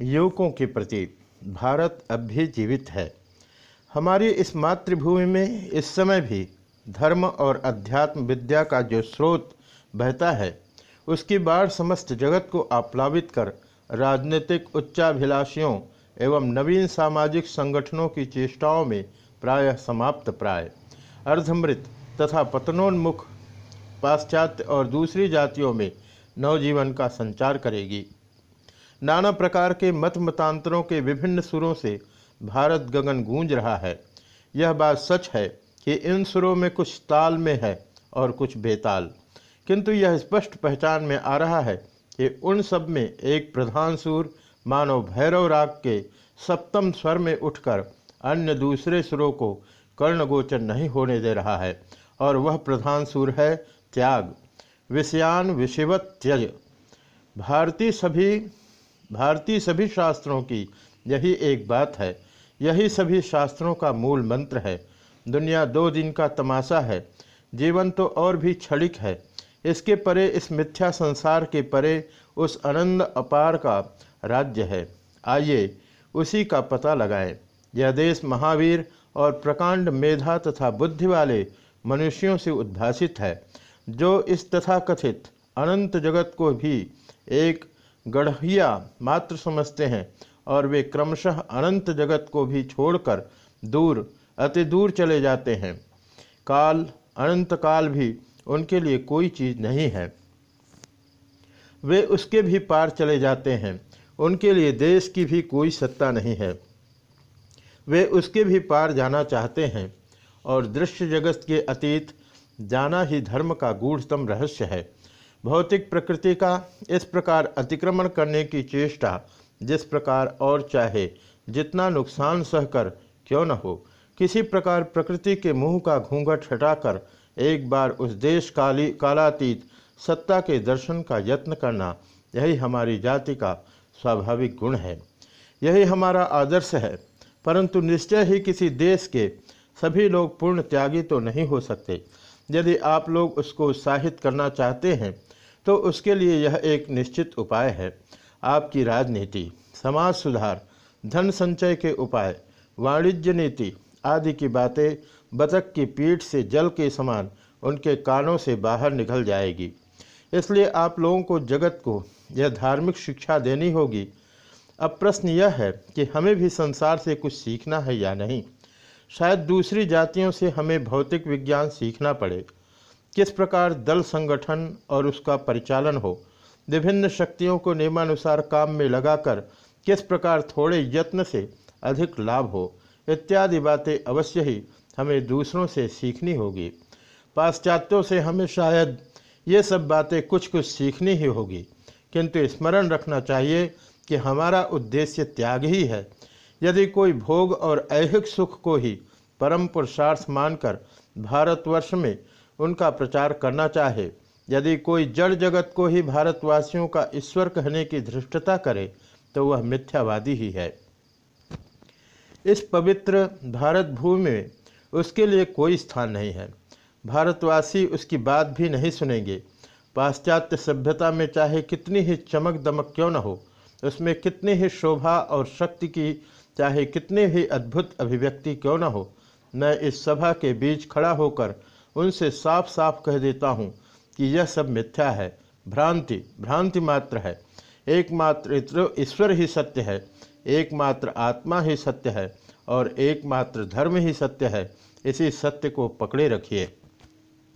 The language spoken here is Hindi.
युवकों के प्रति भारत अब भी जीवित है। हमारी इस मातृभूमि में इस समय भी धर्म और अध्यात्म विद्या का जो स्रोत बहता है, उसकी बाढ़ समस्त जगत को आप्लावित कर राजनीतिक उच्चाभिलाषियों एवं नवीन सामाजिक संगठनों की चेष्टाओं में प्रायः समाप्त प्राय। अर्धमृत तथा पतनोन्मुख पाश्चात्य और दूसरी जातियों में नवजीवन का संचार करेगी। नाना प्रकार के मत मतांतरों के विभिन्न सुरों से भारत गगन गूंज रहा है। यह बात सच है कि इन सुरों में कुछ ताल में है और कुछ बेताल। किंतु यह स्पष्ट पहचान में आ रहा है कि उन सब में एक प्रधान सुर मानव भैरव राग के सप्तम स्वर में उठकर अन्य दूसरे सुरों को कर्णगोचर नहीं होने दे रहा है और वह प्रधान सुर है त्याग। विषयान विषिवत त्यज भारतीय सभी भारतीय सभी शास्त्रों की यही एक बात है। यही सभी शास्त्रों का मूल मंत्र है। दुनिया दो दिन का तमाशा है। जीवन तो और भी क्षणिक है। इसके परे, इस मिथ्या संसार के परे, उस आनंद अपार का राज्य है। आइए उसी का पता लगाएँ। यह देश महावीर और प्रकांड मेधा तथा बुद्धि वाले मनुष्यों से उद्भासित है, जो इस तथाकथित अनंत जगत को भी एक गढ़िया मात्र समझते हैं और वे क्रमशः अनंत जगत को भी छोड़कर दूर, अति दूर चले जाते हैं। काल, अनंत काल भी उनके लिए कोई चीज़ नहीं है। वे उसके भी पार चले जाते हैं। उनके लिए देश की भी कोई सत्ता नहीं है। वे उसके भी पार जाना चाहते हैं और दृश्य जगत के अतीत, जाना ही धर्म का गूढ़तम रहस्य है। भौतिक प्रकृति का इस प्रकार अतिक्रमण करने की चेष्टा जिस प्रकार और चाहे, जितना नुकसान सहकर क्यों न हो, किसी प्रकार प्रकृति के मुँह का घूंघट हटाकर एक बार उस देश काली, कालातीत सत्ता के दर्शन का यत्न करना, यही हमारी जाति का स्वाभाविक गुण है। यही हमारा आदर्श है, परंतु निश्चय ही किसी देश के सभी लोग पूर्ण त्यागी तो नहीं हो सकते। यदि आप लोग उसको उत्साहित करना चाहते हैं तो उसके लिए यह एक निश्चित उपाय है। आपकी राजनीति, समाज सुधार, धन संचय के उपाय, वाणिज्य नीति आदि की बातें बतख की पीठ से जल के समान उनके कानों से बाहर निकल जाएगी। इसलिए आप लोगों को जगत को यह धार्मिक शिक्षा देनी होगी। अब प्रश्न यह है कि हमें भी संसार से कुछ सीखना है या नहीं? शायद दूसरी जातियों से हमें भौतिक विज्ञान सीखना पड़े। किस प्रकार दल संगठन और उसका परिचालन हो? विभिन्न शक्तियों को नियमानुसार काम में लगाकर किस प्रकार थोड़े यत्न से अधिक लाभ हो? इत्यादि बातें अवश्य ही हमें दूसरों से सीखनी होगी। पाश्चात्यों से हमें शायद ये सब बातें कुछ कुछ सीखनी ही होगी। किंतु स्मरण रखना चाहिए कि हमारा उद्देश्य त्याग ही है। यदि कोई भोग और ऐहिक सुख को ही परम पुरुषार्थ मानकर भारतवर्ष में उनका प्रचार करना चाहे। यदि कोई जड़ जगत को ही भारतवासियों का ईश्वर कहने की धृष्टता करे तो वह मिथ्यावादी ही है। इस पवित्र भारत भूमि में उसके लिए कोई स्थान नहीं है। भारतवासी उसकी बात भी नहीं सुनेंगे। पाश्चात्य सभ्यता में चाहे कितनी ही चमक दमक क्यों न हो, उसमें कितनी ही शोभा और शक्ति की, चाहे कितने ही अद्भुत अभिव्यक्ति क्यों न हो, मैं इस सभा के बीच खड़ा होकर उनसे साफ़ साफ़ कह देता हूँ कि यह सब मिथ्या है, भ्रांति भ्रांति मात्र है। एकमात्र ईश्वर ही सत्य है, एकमात्र आत्मा ही सत्य है और एकमात्र धर्म ही सत्य है। इसी सत्य को पकड़े रखिए।